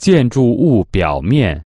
建筑物表面